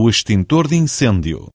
o extintor de incêndio.